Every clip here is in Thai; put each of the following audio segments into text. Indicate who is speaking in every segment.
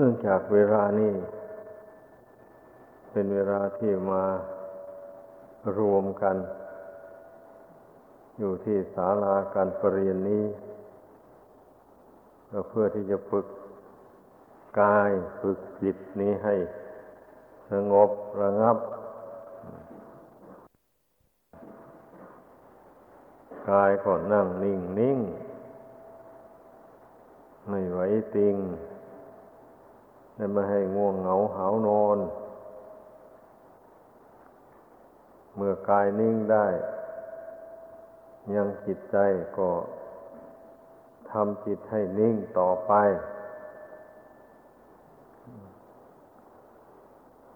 Speaker 1: เนื่องจากเวลานี้เป็นเวลาที่มารวมกัน อยู่ที่ศาลาการประเรียนนี้ก็เพื่อที่จะฝึกกายฝึกจิตนี้ให้สงบระงับ กายก็นั่งนิ่งนิ่งไม่ไหวติงและ ไม่ให้ง่วงเหงาหานอน เมื่อกายนิ่งได้ ยังจิตใจก็ทำจิตให้นิ่งต่อไป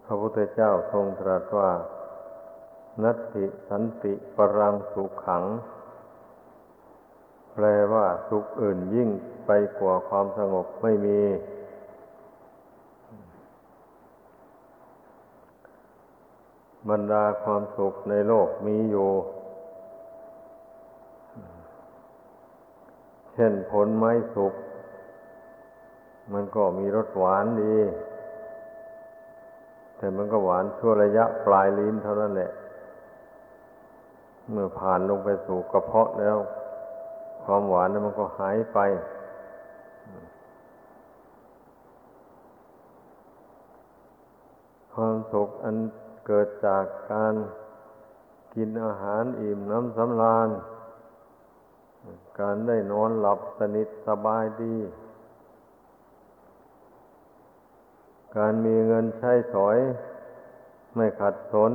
Speaker 1: พระพุทธเจ้าทรงตรัสว่า นัตติสันติปรังสุขขัง แปลว่าสุขอื่นยิ่งไปกว่าความสงบไม่มี บรรดาความสุขในโลกมีอยู่ เช่นผลไม้สุก มันก็มีรสหวานดี แต่มันก็หวานชั่วระยะปลายลิ้นเท่านั้นแหละ เมื่อผ่านลงไปสู่กระเพาะแล้ว ความหวานนั้นมันก็หายไปความสุขอัน เกิดจากการกินอาหารอิ่มน้ำสำราญ การได้นอนหลับสนิทสบายดี การมีเงินใช้สอย ไม่ขัดสน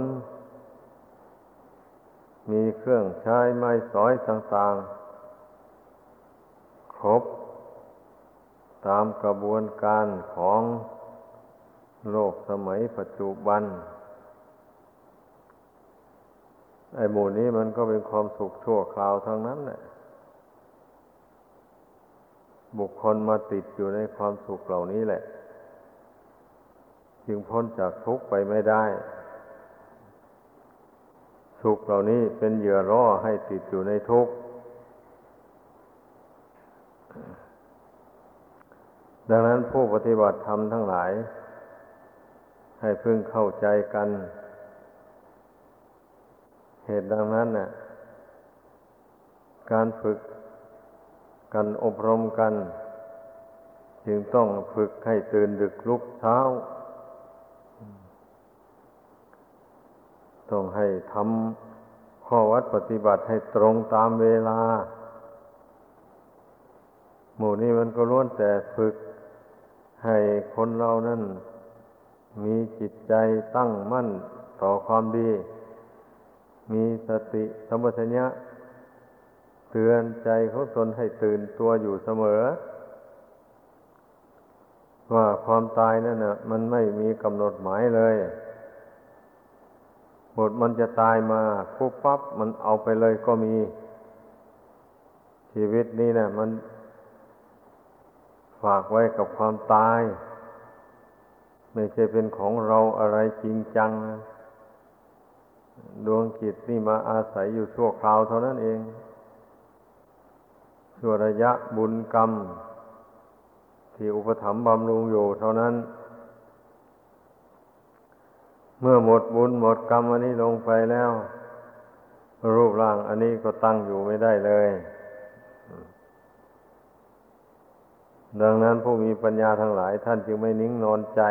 Speaker 1: มีเครื่องใช้ไม้สอยต่างๆ ครบ ตามกระบวนการของโลกสมัยปัจจุบัน ไอ้หมู่นี้มันก็เป็นความสุขชั่วคราวทั้งนั้นแหละบุคคลมาติดอยู่ในความสุขเหล่านี้แหละ จึงพ้นจากทุกข์ไปไม่ได้ สุขเหล่านี้เป็นเหยื่อร่อให้ติดอยู่ในทุกข์ดังนั้นผู้ปฏิบัติธรรมทั้งหลาย ให้พึงเข้าใจกัน เหตุดังนั้นน่ะ การฝึกกันอบรมกัน จึงต้องฝึกให้ตื่นดึกลุกเช้า ต้องให้ทำข้อวัดปฏิบัติให้ตรงตามเวลา หมู่นี้มันก็ล้วนแต่ฝึกให้คนเรานั้นมีจิตใจตั้งมั่นต่อความดี มีสติสมัชัญญะเตือนใจของตนให้ตื่นตัวอยู่เสมอ ว่าความตายนั่นน่ะมันไม่มีกำหนดหมายเลยหมดมันจะตายมาปุ๊บปั๊บมันเอาไปเลยก็มี ชีวิตนี้นะมันฝากไว้กับความตาย ไม่ใช่เป็นของเราอะไรจริงจังนะ ดวงจิตนี่มาอาศัยอยู่ชั่วคราวเท่านั้นเองชั่วระยะบุญกรรม ที่อุปถัมภ์บำรุงอยู่เท่านั้น เมื่อหมดบุญหมดกรรมอันนี้ลงไปแล้ว รูปร่างอันนี้ก็ตั้งอยู่ไม่ได้เลย ดังนั้นผู้มีปัญญาทั้งหลายท่านจึงไม่นิ่งนอนใจ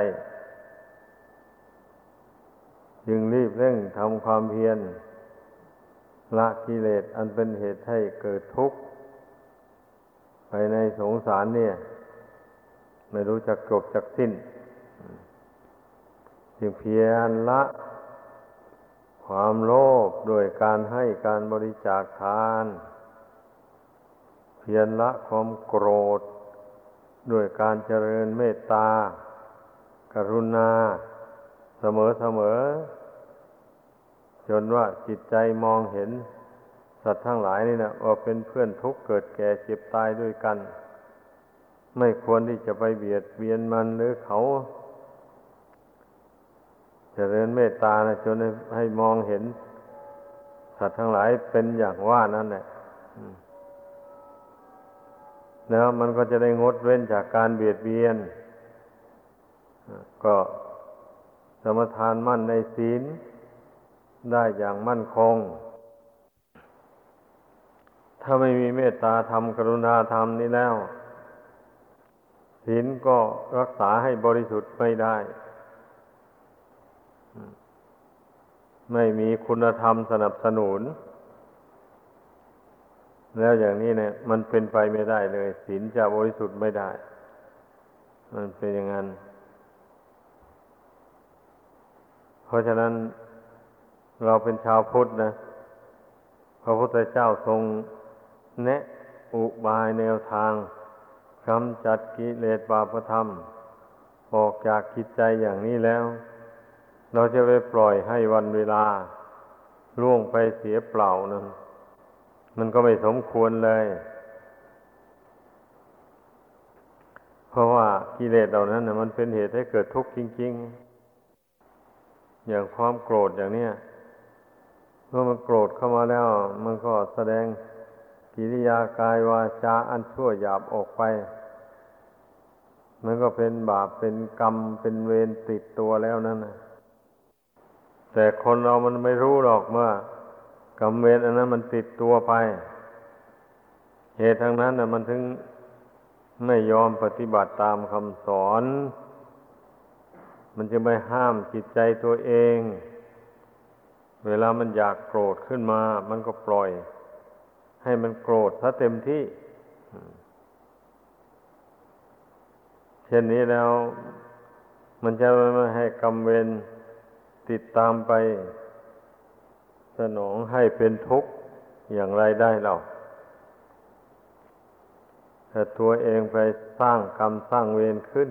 Speaker 1: จึงรีบเร่งทำความเพียรละกิเลสอันเป็นเหตุให้เกิดทุกข์ไปในสงสารเนี่ย ไม่รู้จักจบจักสิ้น จึงเพียรละ ความโลภโดยการให้การบริจาคทาน เพียรละความโกรธด้วยการเจริญเมตตา กรุณา เสมอเสมอ จนว่าจิตใจมองเห็น สัตว์ทั้งหลายนี่นะว่าเป็นเพื่อนทุกข์เกิดแก่เจ็บตายด้วยกัน ไม่ควรที่จะไปเบียดเบียนมันหรือเขาจเจริญเมตตานะจนให้มองเห็น สัตว์ทั้งหลายเป็นอย่างว่านั่นแหละแล้วมันก็จะได้งดเว้นจากการเบียดเบียน ก็สมทานมั่นในศีล ได้อย่างมั่นคง ถ้าไม่มีเมตตาธรรมกรุณาธรรมนี้แล้วศีลก็รักษาให้บริสุทธิ์ไม่ได้ ไม่มีคุณธรรมสนับสนุน แล้วอย่างนี้เนี่ย มันเป็นไปไม่ได้เลยศีลจะบริสุทธิ์ไม่ได้ มันเป็นอย่างนั้น เพราะฉะนั้น เราเป็นชาวพุทธนะ พระพุทธเจ้าทรงแนะอุบายแนวทางกำจัดกิเลสบาปธรรม ออกจากกิจใจอย่างนี้แล้ว เราจะไปปล่อยให้วันเวลา ล่วงไปเสียเปล่านั้น มันก็ไม่สมควรเลย เพราะว่ากิเลสเหล่านั้นนะมันเป็นเหตุให้เกิดทุกข์จริง ๆ อย่างความโกรธอย่างเนี้ย เมื่อมันโกรธเข้ามาแล้ว มันก็แสดงกิริยากายวาจาอันชั่วหยาบออกไป มันก็เป็นบาปเป็นกรรมเป็นเวรติดตัวแล้วนั่นนะแต่คนเรามันไม่รู้หรอกเมื่อกรรมเวรอันนั้นมันติดตัวไป เหตุทั้งนั้นนะมันถึงไม่ยอมปฏิบัติตามคำสอน มันจะไม่ห้ามจิตใจตัวเอง เวลามันอยากโกรธขึ้นมา มันก็ปล่อย ให้มันโกรธซะเต็มที่ เช่นนี้แล้ว มันจะไม่ให้กรรมเวรติดตามไป สนองให้เป็นทุกข์อย่างไรได้เราถ้าตัวเองไปสร้างกรรมสร้างเวรขึ้น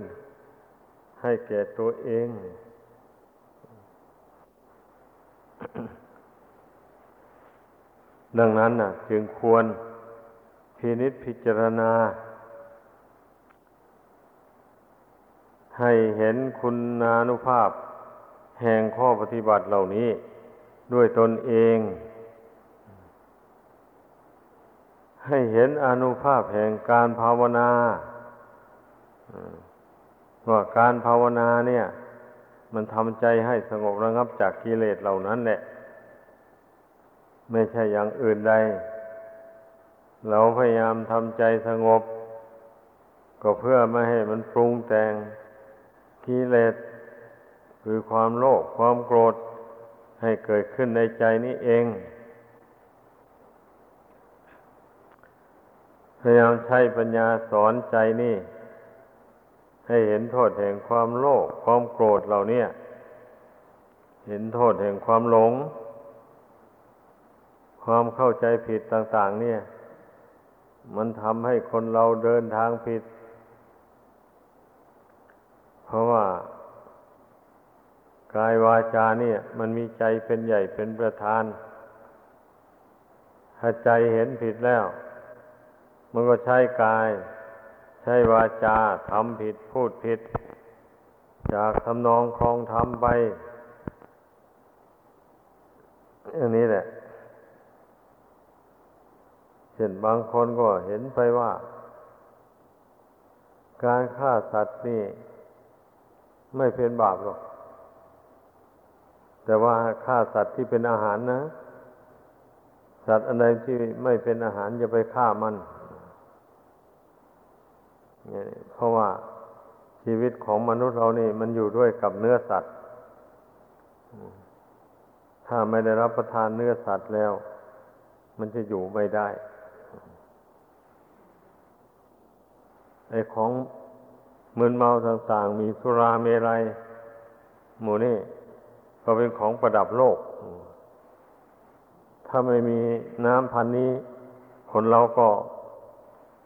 Speaker 1: ให้แก่ตัวเอง ดังนั้นน่ะจึงควรพินิจพิจารณา ให้เห็นคุณนานุภาพ แห่งข้อปฏิบัติเหล่านี้ ด้วยตนเอง ให้เห็นอนุภาพแห่งการภาวนาว่าการภาวนาเนี่ย มันทำใจให้สงบระงับจากกิเลสเหล่านั้นแหละ ไม่ใช่อย่างอื่นใด เราพยายามทำใจสงบ ก็เพื่อไม่ให้มันปรุงแต่งกิเลสคือความโลภความโกรธให้เกิดขึ้นในใจนี้เอง พยายามใช้ปัญญาสอนใจนี่ ให้เห็นโทษแห่งความโลภความโกรธเหล่านี้เห็นโทษแห่งความหลง ความเข้าใจผิดต่าง ๆ เนี่ย มันทำให้คนเราเดินทางผิด เพราะว่ากายวาจาเนี่ย มันมีใจเป็นใหญ่เป็นประธาน ถ้าใจเห็นผิดแล้ว มันก็ใช้กาย ใช้วาจาทำผิดพูดผิด จากทำนองคลองทำไปอันนี้แหละเห็นบางคนก็เห็นไปว่า การฆ่าสัตว์นี่ ไม่เป็นบาปหรอก แต่ว่าฆ่าสัตว์ที่เป็นอาหารนะ สัตว์อะไรที่ไม่เป็นอาหารอย่าไปฆ่ามัน เพราะว่าชีวิตของมนุษย์เรานี่ มันอยู่ด้วยกับเนื้อสัตว์ ถ้าไม่ได้รับประทานเนื้อสัตว์แล้ว มันจะอยู่ไม่ได้ไอ้ของมึนเมาต่างๆ มีสุราเมรัยหมูนี่ก็เป็นของประดับโลก ถ้าไม่มีน้ำพันนี้ คนเราก็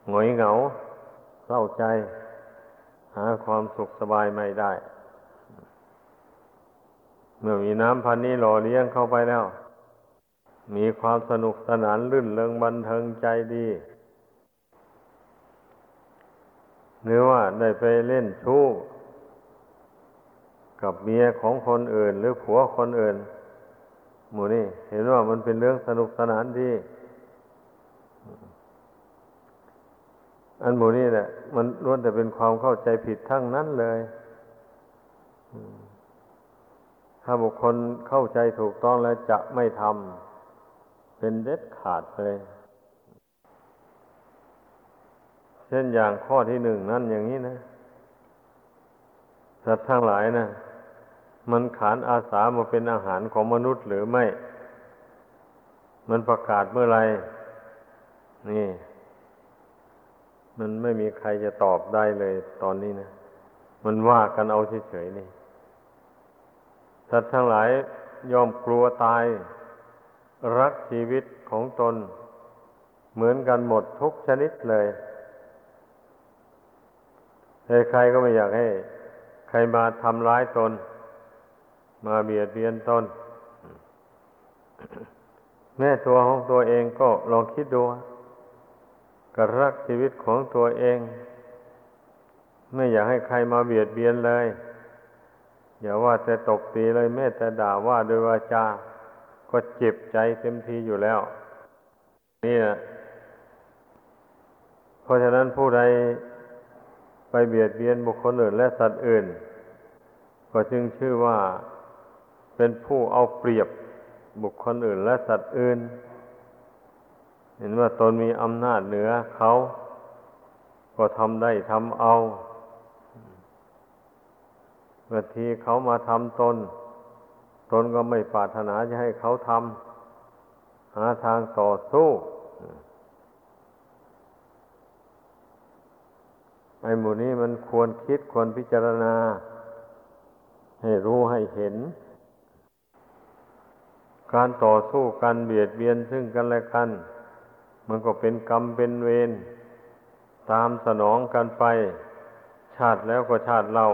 Speaker 1: หงอยเหงา เศร้าใจ หาความสุขสบายไม่ได้ เมื่อมีน้ำพันนี้หล่อเลี้ยงเข้าไปแล้ว มีความสนุกสนานลื่นเริงบันเทิงใจดีหรือว่าได้ไปเล่นชู้กับเมียของคนอื่น หรือผัวคนอื่น หมูนี่เห็นว่ามันเป็นเรื่องสนุกสนานดี อันหมูนี่แหละมันล้วนแต่เป็นความเข้าใจผิดทั้งนั้นเลยถ้าบุคคลเข้าใจถูกต้องแล้วจะไม่ทำเป็นเด็ดขาดเลย เช่นอย่างข้อที่หนึ่งนั่นอย่างนี้นะสัตว์ทั้งหลายนะมันขานอาสามาเป็นอาหารของมนุษย์หรือไม่ มันประกาศเมื่อไรนี่ มันไม่มีใครจะตอบได้เลยตอนนี้นะ มันว่ากันเอาเฉยๆนี่สัตว์ทั้งหลายยอมกลัวตาย รักชีวิตของตน เหมือนกันหมดทุกชนิดเลยใครก็ไม่อยากให้ ใครมาทำร้ายตน มาเบียดเบียนตนแม่ตัวของตัวเองก็ลองคิดดู ก็รักชีวิตของตัวเอง ไม่อยากให้ใครมาเบียดเบียนเลย อย่าว่าแต่ตกตีเลยแม้แต่ด่าว่าโดยวาจาก็เจ็บใจเต็มทีอยู่แล้ว นี่นะเพราะฉะนั้นผู้ใดไปเบียดเบียนบุคคลอื่นและสัตว์อื่น ก็จึงชื่อว่าเป็นผู้เอาเปรียบบุคคลอื่นและสัตว์อื่น เห็นว่าตนมีอำนาจเหนือเขา ก็ทำได้ทำเอาบางทีเขามาทำตน ตนก็ไม่ปรารถนาจะให้เขาทำหาทางต่อสู้ไอ้หมู่นี้มันควรคิดควรพิจารณา ให้รู้ให้เห็น การต่อสู้กันเบียดเบียนซึ่งกันและกัน มันก็เป็นกรรมเป็นเวรตามสนองกันไป ชาติแล้วก็ชาติเรา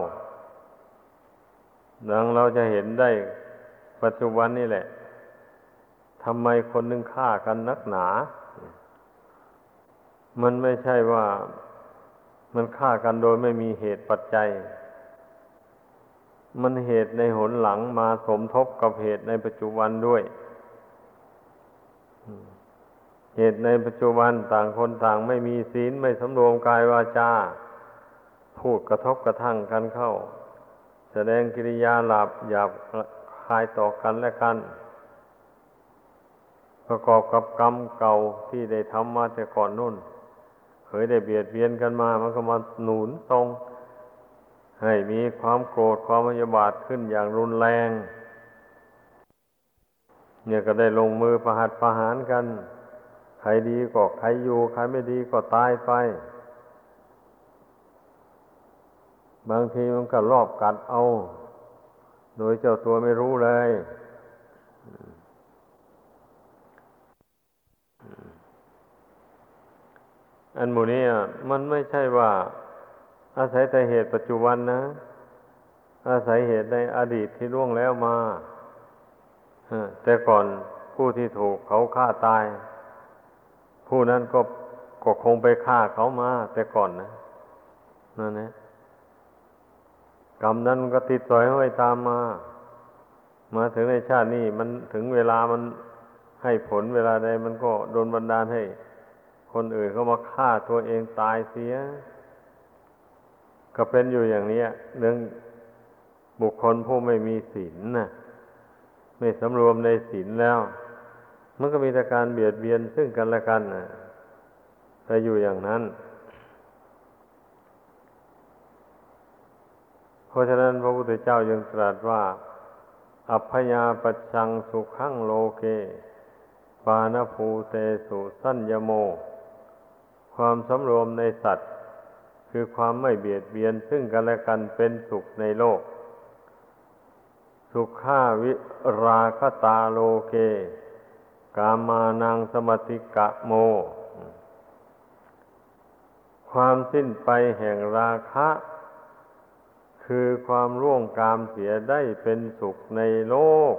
Speaker 1: ดังเราจะเห็นได้ปัจจุบันนี่แหละทำไมคนนึงฆ่ากันนักหนา มันไม่ใช่ว่ามันฆ่ากันโดยไม่มีเหตุปัจจัย มันเหตุในหนหลังมาสมทบกับเหตุในปัจจุบันด้วย เหตุในปัจจุบันต่างคนต่างไม่มีศีลไม่สำรวมกายวาจา พูดกระทบกระทั่งกันเข้า แสดงกิริยาหลาบหยาบคายต่อกันและกัน ประกอบกับกรรมเก่าที่ได้ทำมาแต่ก่อนนู่น เคยได้เบียดเบียนกันมา มันก็มาหนุนตรง ให้มีความโกรธความพยาบาทขึ้นอย่างรุนแรง เนี่ยก็ได้ลงมือประหัตประหารกัน รดีก็ใครอยู่ ใครไม่ดีก็ตายไป บางทีมันก็รอบกัดเอา โดยเจ้าตัวไม่รู้เลยอันหมู่นี้มันไม่ใช่ว่า อาศัยแต่เหตุปัจจุบันนะ อาศัยเหตุในอดีตที่ล่วงแล้วมาแต่ก่อนผู้ที่ถูกเขาฆ่าตาย ผู้นั้นก็ก็คงไปฆ่าเขามา แต่ก่อนนะนั่นนะกรรมนั้นก็ติดต่อยห้อยตามมา มาถึงในชาตินี้มันถึงเวลามันให้ผลเวลาใดมันก็โดนบันดาลให้ คนอื่นเขามาฆ่าตัวเองตายเสีย ก็เป็นอยู่อย่างนี้เรื่องบุคคลผู้ไม่มีศีลนะไม่สำรวมในศีลแล้ว มันก็มีแต่การเบียดเบียนซึ่งกันและกันนะแต่อยู่อย่างนั้น เพราะฉะนั้นพระพุทธเจ้ายังตรัสว่า อัพยาปัชังสุขังโลเก ปานภูเตสุสัญญโม ความสำรวมในสัตว์ คือความไม่เบียดเบียนซึ่งกันและกันเป็นสุขในโลก สุขาวิราคตาโลเก กามานังสมติกะโม ความสิ้นไปแห่งราคะ คือความร่วงกามเสียได้เป็นสุขในโลก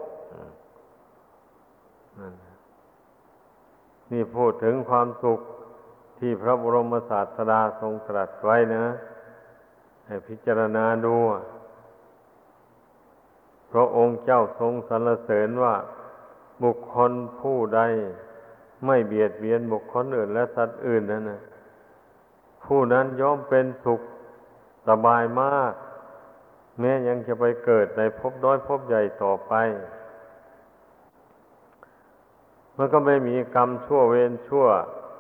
Speaker 1: นี่พูดถึงความสุขที่พระบรมศาสดาทรงตรัสไว้นะ ให้พิจารณาดูพระองค์เจ้าทรงสรรเสริญว่า บุคคลผู้ใดไม่เบียดเบียนบุคคลอื่นและสัตว์อื่นนั่นนะผู้นั้นย่อมเป็นสุขสบายมาก แม้ยังจะไปเกิดในภพน้อยภพใหญ่ต่อไป มันก็ไม่มีกรรมชั่วเวรชั่ว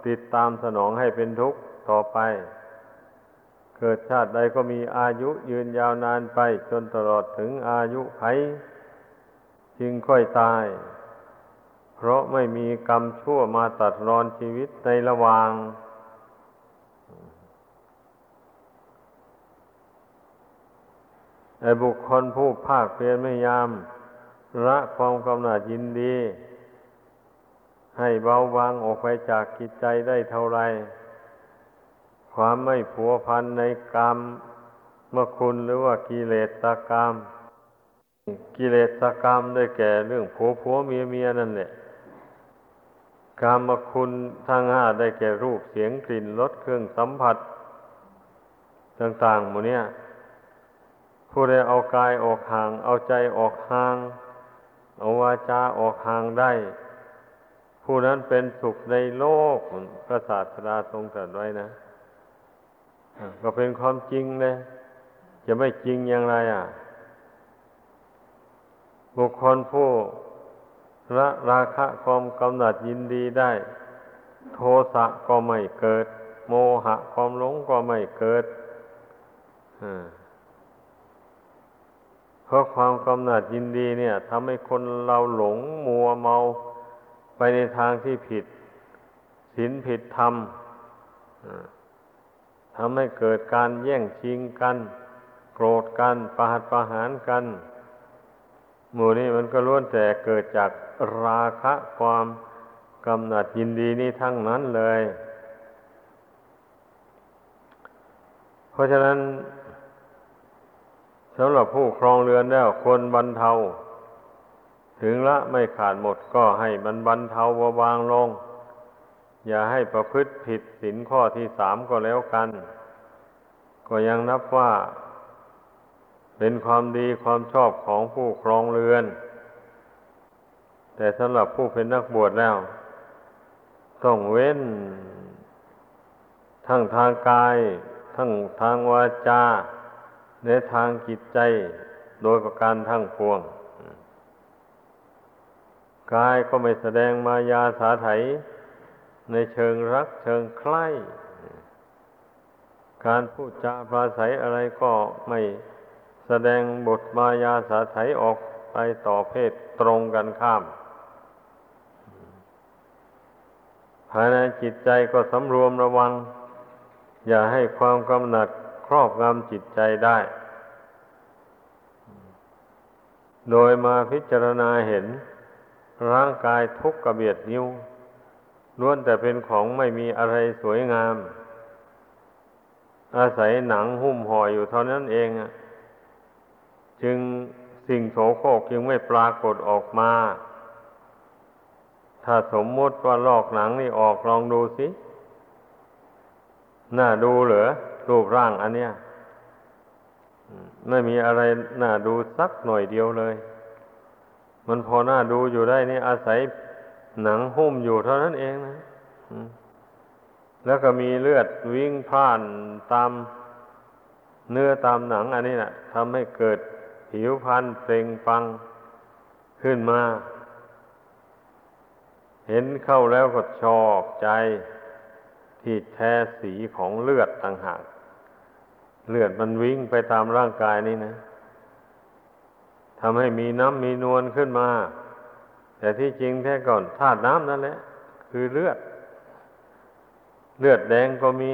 Speaker 1: ติดตามสนองให้เป็นทุกข์ต่อไป เกิดชาติใดก็มีอายุยืนยาวนานไป จนตลอดถึงอายุไขจึงค่อยตาย เพราะไม่มีกรรมชั่วมาตัดรอนชีวิตในระหว่าง ไอ้บุคคลผู้ภาคเพียรพยายาม ละความกำหนัดยินดี ให้เบาบางออกไปจากกิจใจได้เท่าไร ความไม่ผัวพันในกรรมเมื่อคุณหรือว่ากิเลสตกรรมกิเลสกรรมได้แก่เรื่องผัวผัวเมียเมียนั่นแหละ กรรมคุณทั้งห้าได้แก่รูปเสียงกลิ่นรสเครื่องสัมผัส ต่างๆหมดเนี่ยผู้ใดเอากายออกห่าง เอาใจออกห่าง เอาวาจาออกห่างได้ ผู้นั้นเป็นสุขในโลกพระศาสดาทรงตรัสไว้นะก็เป็นความจริงเลยจะไม่จริงอย่างไรอะ บุคคลผู้ ละราคะความกำหนัดยินดีได้ โทสะก็ไม่เกิด โมหะความหลงก็ไม่เกิดเพราะความกำหนัดยินดีเนี่ยทำให้คนเราหลงมัวเมาไปในทางที่ผิดศีลผิดธรรมทำให้เกิดการแย่งชิงกัน โกรธกันประหัตประหารกัน หมู่นี้มันก็ล้วนแต่เกิดจากราคะความกำหนัดยินดีนี่ทั้งนั้นเลย เพราะฉะนั้นสำหรับผู้ครองเรือนแล้วควรบรรเทา ถึงละไม่ขาดหมดก็ให้มันบรรเทาเบาๆลง อย่าให้ประพฤติผิดศีลข้อที่สามก็แล้วกัน ก็ยังนับว่า เป็นความดีความชอบของผู้ครองเรือน แต่สำหรับผู้เป็นนักบวชแล้ว ต้องเว้น ทั้งทางกาย ทั้งทางวาจาในทางจิตใจโดยประการทั้งปวง กายก็ไม่แสดงมายาสาไถ ในเชิงรักเชิงใคล้การพูดจาปราศัยอะไรก็ไม่ แสดงบทมายาสาไถออกไปต่อเพศตรงกันข้าม ภายในจิตใจก็สำรวมระวัง อย่าให้ความกำหนัดครอบงำจิตใจได้ โดยมาพิจารณาเห็น ร่างกายทุกกระเบียดนิ้วล้วนแต่เป็นของไม่มีอะไรสวยงาม อาศัยหนังหุ้มห่ออยู่เท่านั้นเอง จึงสิ่งโสโครกจึงไม่ปรากฏออกมา ถ้าสมมติว่าลอกหนังนี่ออกลองดูสิน่าดูเหรอรูปร่างอันเนี้ยไม่มีอะไรน่าดูสักหน่อยเดียวเลย มันพอน่าดูอยู่ได้นี่อาศัยหนังหุ้มอยู่เท่านั้นเองนะแล้วก็มีเลือดวิ่งผ่านตามเนื้อตามหนังอันนี้นะทำให้เกิด ผิวพรรณเปล่งปังขึ้นมา เห็นเข้าแล้วก็ชอบใจที่แท้สีของเลือดต่างหากเลือดมันวิ่งไปตามร่างกายนี่นะทำให้มีน้ำมีนวลขึ้นมา แต่ที่จริงแท้ก่อนธาตุน้ำนั่นแหละ คือเลือด เลือดแดงก็มี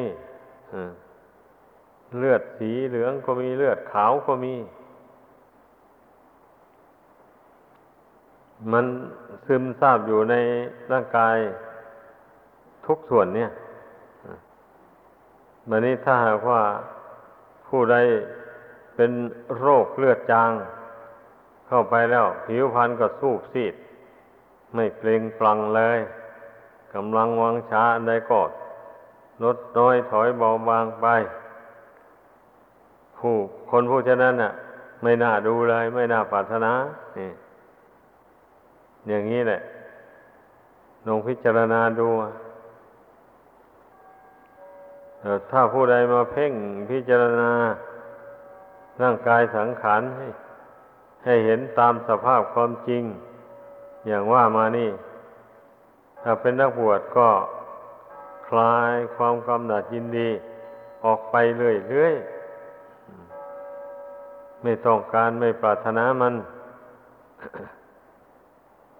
Speaker 1: เลือดสีเหลืองก็มีเลือดขาวก็มี มันซึมซาบอยู่ในร่างกายทุกส่วนเนี่ยมันนี้ถ้าหากว่าผู้ใดเป็นโรคเลือดจาง เข้าไปแล้ว ผิวพรรณก็สูบซีด ไม่เปล่งปลังเลยกำลังวังช้าใดก็ลดน้อยถอยเบาบางไป ผู้คนผู้เช่นนั้นน่ะ ไม่น่าดูเลย ไม่น่าปรารถนานี่ อย่างนี้แหละลองพิจารณาดูถ้าผู้ใดมาเพ่งพิจารณา ร่างกายสังขารให้ให้เห็นตามสภาพความจริง อย่างว่ามานี่ ถ้าเป็นนักบวชก็คลายความกำหนัดยินดี ออกไปเรื่อยๆไม่ต้องการไม่ปรารถนามัน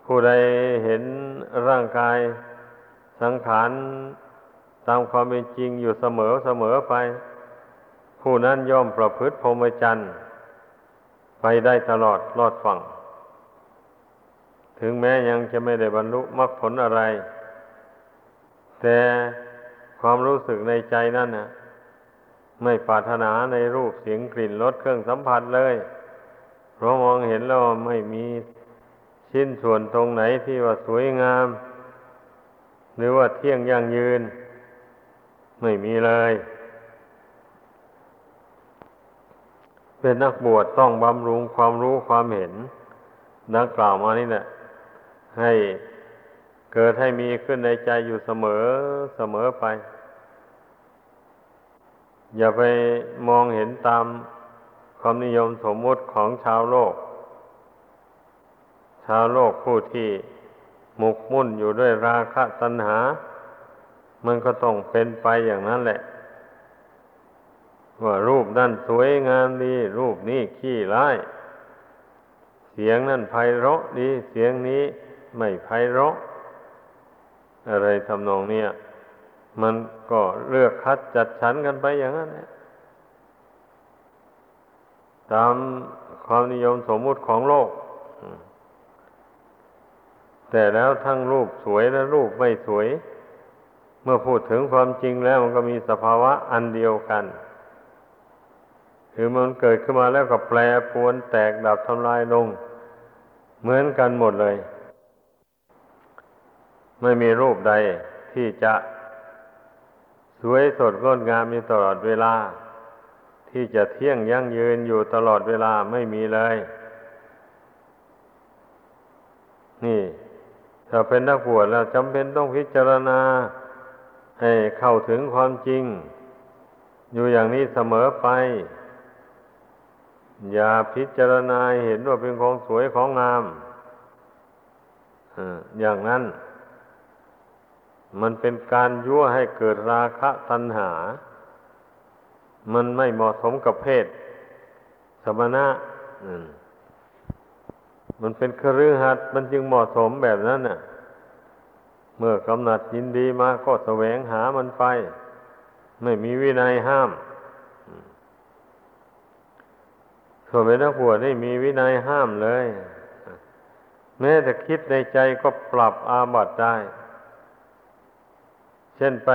Speaker 1: ผู้ใดเห็นร่างกายสังขารตามความเป็นจริงอยู่เสมอเสมอไป ผู้นั้นย่อมประพฤติพรหมจรรย์ไปได้ตลอดรอดฝั่ง ถึงแม้ยังจะไม่ได้บรรลุมรรคผลอะไร แต่ความรู้สึกในใจนั่นนะไม่ปรารถนาในรูปเสียงกลิ่นรสเครื่องสัมผัสเลย เพราะมองเห็นแล้วไม่มี ชิ้นส่วนตรงไหนที่ว่าสวยงาม หรือว่าเที่ยงยั่งยืน ไม่มีเลย เป็นนักบวชต้องบำรุงความรู้ความเห็นดังกล่าวมานี่แหละให้เกิดให้มีขึ้นในใจอยู่เสมอเสมอไป อย่าไปมองเห็นตามความนิยมสมมุติของชาวโลก ชาวโลกผู้ที่หมกมุ่นอยู่ด้วยราคะตัณหา มันก็ต้องเป็นไปอย่างนั้นแหละ ว่ารูปนั่นสวยงามดี รูปนี้ขี้ร้าย เสียงนั่นไพเราะดี เสียงนี้ไม่ไพเราะ อะไรทำนองเนี้ยมันก็เลือกคัดจัดสรรกันไปอย่างนั้นแหละตามความนิยมสมมุติของโลก แต่แล้วทั้งรูปสวยและรูปไม่สวย เมื่อพูดถึงความจริงแล้วมันก็มีสภาวะอันเดียวกันคือมันเกิดขึ้นมาแล้วก็แปรปรวนแตกดับทำลายลง เหมือนกันหมดเลย ไม่มีรูปใดที่จะสวยสดงดงามอยู่ตลอดเวลา ที่จะเที่ยงยั่งยืนอยู่ตลอดเวลาไม่มีเลย นี่ ถ้าเป็นนักบวชแล้วจำเป็นต้องพิจารณา ให้เข้าถึงความจริง อยู่อย่างนี้เสมอไป อย่าพิจารณาเห็นว่าเป็นของสวยของงามอย่างนั้น มันเป็นการยั่วให้เกิดราคะตัณหา มันไม่เหมาะสมกับเพศ สมณะมั มันเป็นครือหัดมันจึงเหมาะสมแบบนั้นน่ะ เมื่อกำหนัดยินดีมาก็แสวงหามันไป ไม่มีวินัยห้าม ส่วนเป็นนักบวชนี่มีวินัยห้ามเลย แม้แต่คิดในใจก็ปรับอาบัติได้ เช่นไป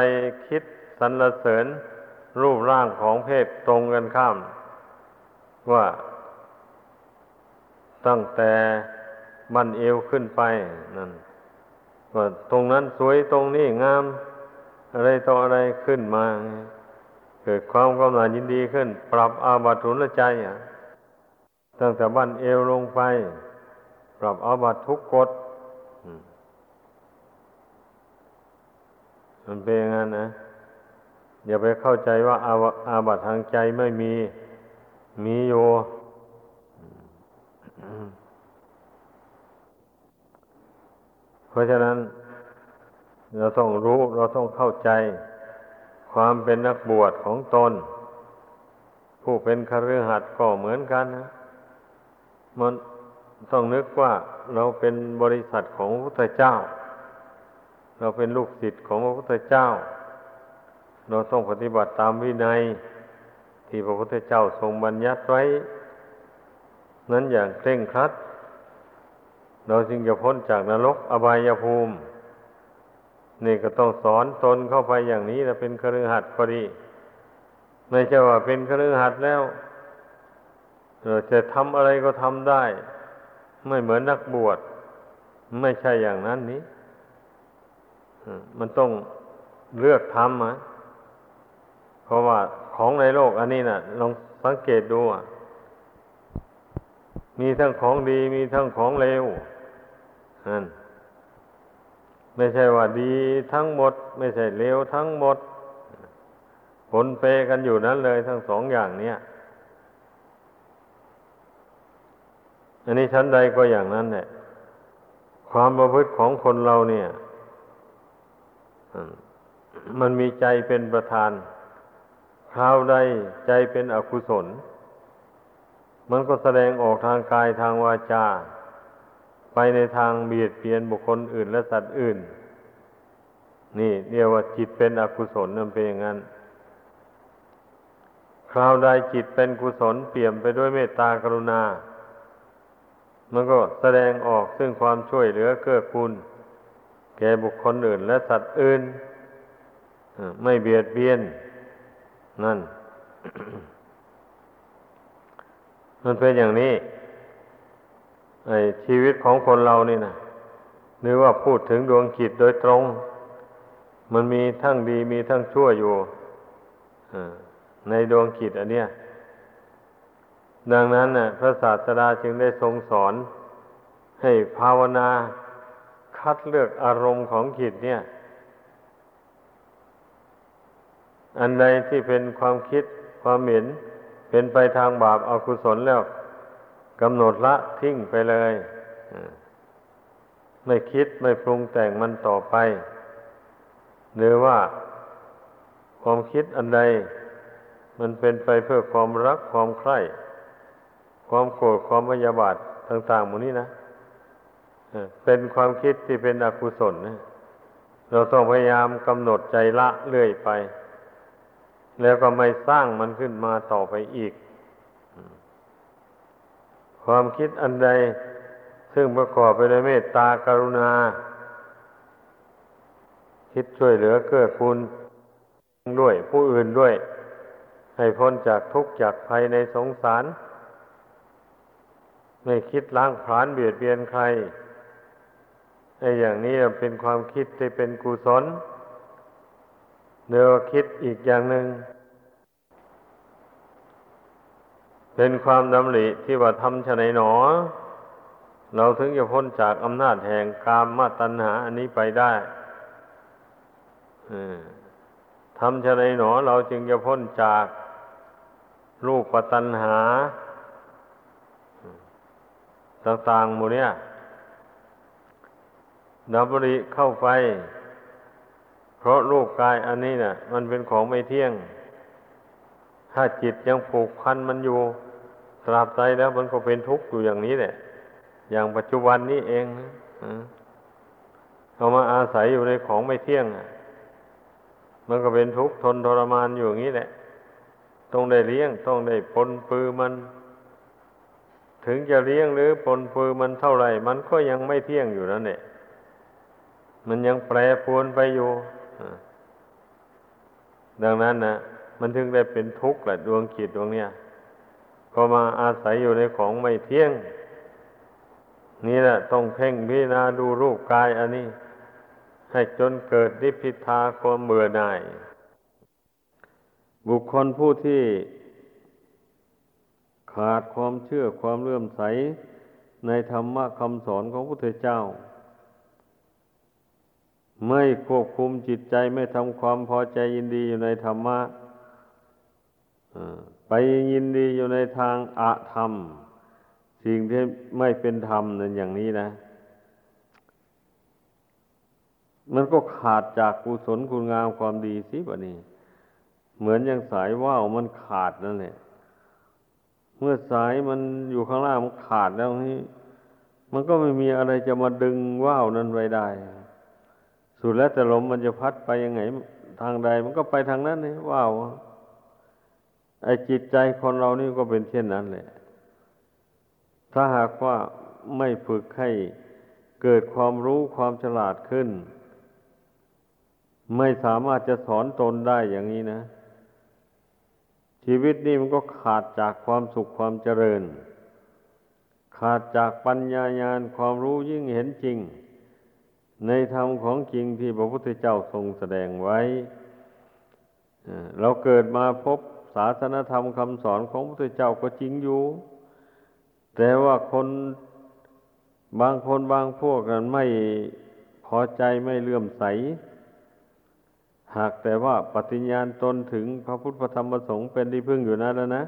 Speaker 1: คิดสรรเสริญรูปร่างของเพศตรงกันข้าม ว่า ตั้งแต่บันเอวขึ้นไปนั่นว่าตรงนั้นสวยตรงนี้งาม อะไรต่ออะไรขึ้นมา เกิดความกำหนัดยินดีขึ้น ปรับอาบัติทุนใจอะตั้งแต่บันเอวลงไป ปรับอาบัติทุกกฎมันเป็นอย่างนั้นนะอย่าไปเข้าใจว่าอาอาบัติทางใจไม่มี มีอยู่ เพราะฉะนั้น เราต้องรู้เราต้องเข้าใจ ความเป็นนักบวชของตน ผู้เป็นคฤหัสถ์ก็เหมือนกันนะมันต้องนึกว่าเราเป็นบริษัทของพระพุทธเจ้า เราเป็นลูกศิษย์ของพระพุทธเจ้า เราต้องปฏิบัติตามวินัย ที่พระพุทธเจ้าทรงบัญญัติไว้ นั้นอย่างเคร่งครัด เราจึงจะพ้นจากนรกอบายภูมิ นี่ก็ต้องสอนตนเข้าไปอย่างนี้แล้วเป็นคฤหัสถ์พอดี ไม่ใช่ว่าเป็นคฤหัสถ์แล้วเราจะทำอะไรก็ทำได้ ไม่เหมือนนักบวช ไม่ใช่อย่างนั้นนี้มันต้องเลือกทำอะเพราะว่าของในโลกอันนี้นะ่ะ ลองสังเกตดูอะ มีทั้งของดีมีทั้งของเลวนั่นไม่ใช่ว่าดีทั้งหมด ไม่ใช่เลวทั้งหมด ผลเปกันอยู่นั้นเลยทั้งสองอย่างเนี้ยอันนี้ชั้นใดก็อย่างนั้นแหละความประพฤติของคนเราเนี่ยมันมีใจเป็นประธานคราวใดใจเป็นอกุศล มันก็แสดงออกทางกายทางวาจา ไปในทางเบียดเบียนบุคคลอื่นและสัตว์อื่น นี่เรียกว่าจิตเป็นอกุศลนั่นเป็นอย่างนั้น คราวใดจิตเป็นกุศลเปี่ยมไปด้วยเมตตากรุณา มันก็แสดงออกซึ่งความช่วยเหลือเกื้อกูลแก่บุคคลอื่นและสัตว์อื่น ไม่เบียดเบียน นั่น มันเป็นอย่างนี้ไอ้ชีวิตของคนเรานี่นะหรือว่าพูดถึงดวงจิตโดยตรง มันมีทั้งดีมีทั้งชั่วอยู่ในดวงจิตอันเนี้ยดังนั้นน่ะพระศาสดาจึงได้ทรงสอน ให้ภาวนาคัดเลือกอารมณ์ของจิตเนี่ย อันใดที่เป็นความคิดความเห็น เป็นไปทางบาปอากุศลแล้วกำหนดละทิ้งไปเลยไม่คิดไม่ปรุงแต่งมันต่อไป หรือว่าความคิดอันใด มันเป็นไปเพื่อความรักความใคร่ความโกรธความพยาบาทต่างๆหมดนี้นะเออเป็นความคิดที่เป็นอกุศลนะเราต้องพยายามกำหนดใจละเรื่อยไป แล้วก็ไม่สร้างมันขึ้นมาต่อไปอีก ความคิดอันใด ซึ่งประกอบไปด้วยเมตตากรุณา คิดช่วยเหลือเกื้อกูลด้วยผู้อื่นด้วย ให้พ้นจากทุกข์จากภัยในสงสาร ไม่คิดล้างผลาญเบียดเบียนใครไอ้อย่างนี้เป็นความคิดที่เป็นกุศลเดี๋ยวคิดอีกอย่างหนึ่งเป็นความดำริที่ว่าทำชะไหนหนอ เราถึงจะพ้นจากอำนาจแห่งกามมาตัณหา อันนี้ไปได้ทำชะไหนหนอ เราจึงจะพ้นจากรูปตัณหา ต่างๆหมู่เนี้ยดับริเข้าไป เพราะรูปกายอันนี้น่ะ มันเป็นของไม่เที่ยง ถ้าจิตยังผูกพันมันอยู่ตราบใดแล้วมันก็เป็นทุกข์อยู่อย่างนี้แหละ อย่างปัจจุบันนี้เองเอามาอาศัยอยู่ในของไม่เที่ยงมันก็เป็นทุกข์ทนทรมานอยู่อย่างนี้แหละ ต้องได้เลี้ยง ต้องได้ปนปือมัน ถึงจะเลี้ยงหรือปนปือมันเท่าไหร่ มันก็ยังไม่เที่ยงอยู่นั่นแหละมันยังแปรปรวนไปอยู่ ดังนั้นนะมันถึงได้เป็นทุกข์แหละดวงจิตดวงเนี้ยก็มาอาศัยอยู่ในของไม่เที่ยง นี่แหละต้องเพ่งพิจารณาดูรูปกายอันนี้ ให้จนเกิดนิพพิทาความเบื่อหน่าย บุคคลผู้ที่ ขาดความเชื่อความเลื่อมใส ในธรรมะคำสอนของพระพุทธเจ้า ไม่ควบคุมจิตใจไม่ทำความพอใจยินดีอยู่ในธรรมะไปยินดีอยู่ในทางอะธรรม สิ่งที่ไม่เป็นธรรมนั่นอย่างนี้นะ มันก็ขาดจากกุศลคุณงามความดีสิบะนี่เหมือนอย่างสายว่าวมันขาดนั่นแหละเมื่อสายมันอยู่ข้างล่างมันขาดแล้วนี่มันก็ไม่มีอะไรจะมาดึงว่าวนั้นไว้ได้ สุดแล้วแต่ลมมันจะพัดไปยังไง ทางใดมันก็ไปทางนั้นนี่ว่าวไอ้จิตใจคนเรานี่ก็เป็นเช่นนั้นแหละ ถ้าหากว่าไม่ฝึกให้เกิดความรู้ความฉลาดขึ้น ไม่สามารถจะสอนตนได้อย่างนี้นะ ชีวิตนี้มันก็ขาดจากความสุขความเจริญ ขาดจากปัญญาญาณความรู้ยิ่งเห็นจริง ในธรรมของจริงที่พระพุทธเจ้าทรงแสดงไว้เราเกิดมาพบศาสนธรรมคำสอนของพระพุทธเจ้าก็จริงอยู่ แต่ว่าคนบางคนบางพวกนั้นไม่พอใจไม่เลื่อมใส หากแต่ว่าปฏิญญาณตนถึงพระพุทธธรรมประสงค์เป็นที่พึ่งอยู่นั่นแล้วนะ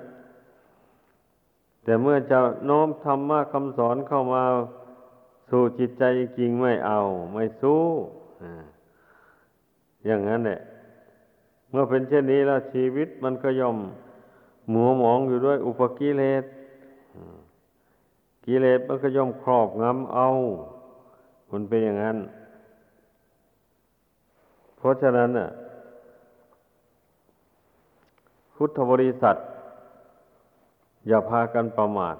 Speaker 1: แต่เมื่อจะโน้มธรรมะคำสอนเข้ามา สู่จิตใจจริงไม่เอา ไม่สู้อย่างนั้นแหละเมื่อเป็นเช่นนี้แล้วชีวิตมันก็ย่อมหมัวหมองอยู่ด้วยอุปกิเลสกิเลสมันก็ย่อมครอบงำเอามันเป็นอย่างนั้น เพราะฉะนั้นน่ะ พุทธบริษัท อย่าพากันประมาท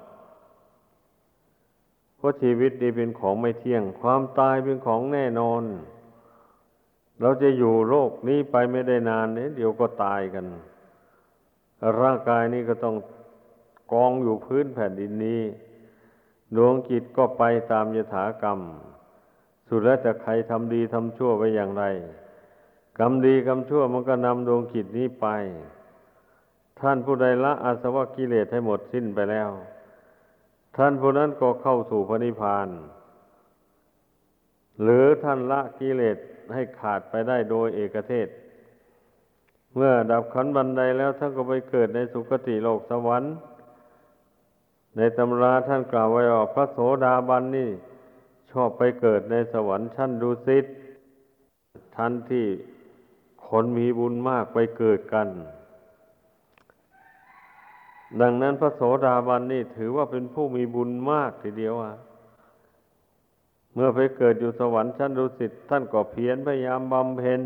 Speaker 1: เพราะชีวิตนี้เป็นของไม่เที่ยง ความตายเป็นของแน่นอน เราจะอยู่โลกนี้ไปไม่ได้นานเนี่ยเดี๋ยวก็ตายกัน ร่างกายนี้ก็ต้องกองอยู่พื้นแผ่นดินนี้ ดวงจิตก็ไปตามยถากรรม สุดแล้วแต่ใครทำดีทำชั่วไปอย่างไร กรรมดีกรรมชั่วมันก็นำดวงจิตนี้ไป ท่านผู้ใดละอาสวะกิเลสให้หมดสิ้นไปแล้ว ท่านผู้นั้นก็เข้าสู่พระนิพพาน หรือท่านละกิเลสให้ขาดไปได้โดยเอกเทศ เมื่อดับขันธ์บันไดแล้วท่านก็ไปเกิดในสุคติโลกสวรรค์ ในตำราท่านกล่าวไว้ว่าพระโสดาบันนี่ชอบไปเกิดในสวรรค์ชั้นดุสิตท่านที่คนมีบุญมากไปเกิดกัน ดังนั้นพระโสดาบันนี่ถือว่าเป็นผู้มีบุญมากทีเดียวอะ เมื่อไปเกิดอยู่สวรรค์ชั้นดุสิตท่านก็เพียรพยายามบำเพ็ญ